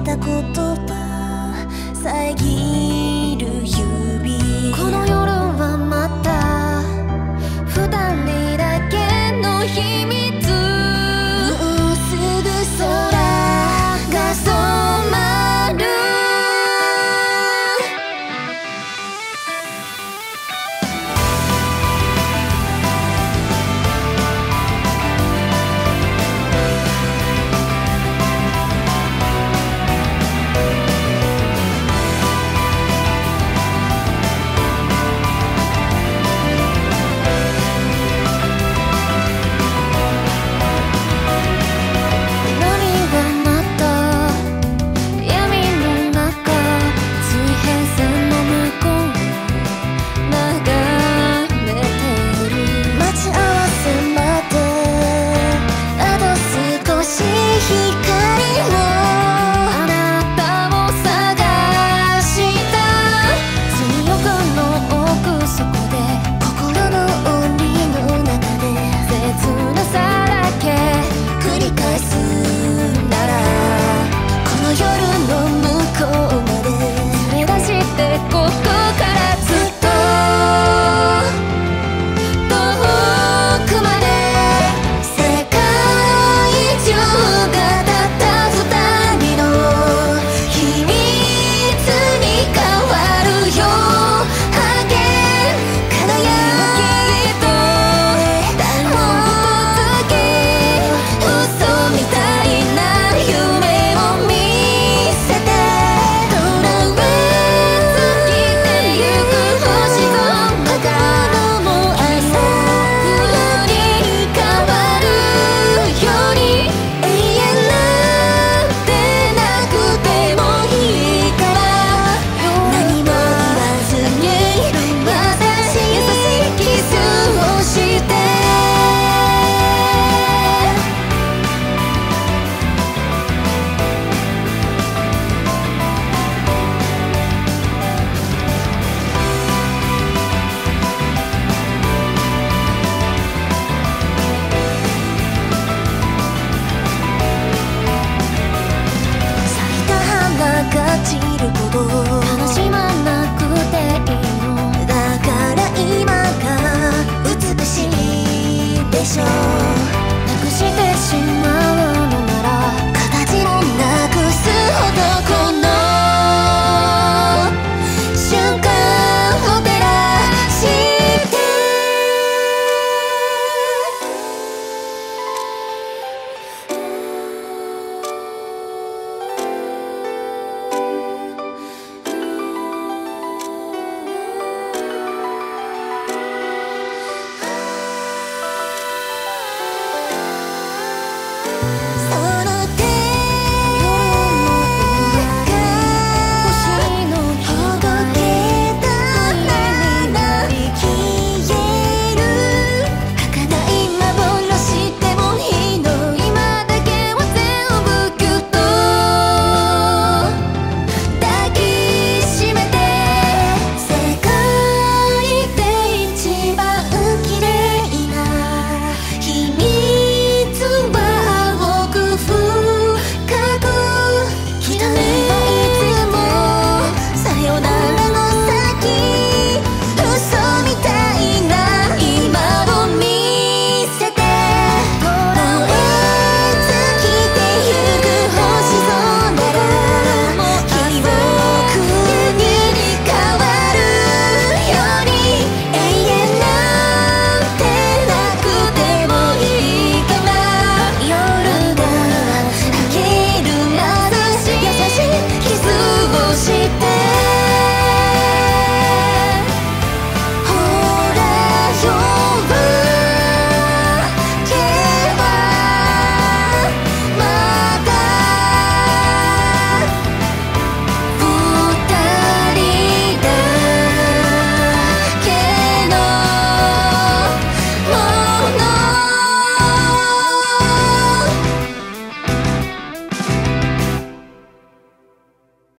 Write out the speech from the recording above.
た言葉遮る指。この世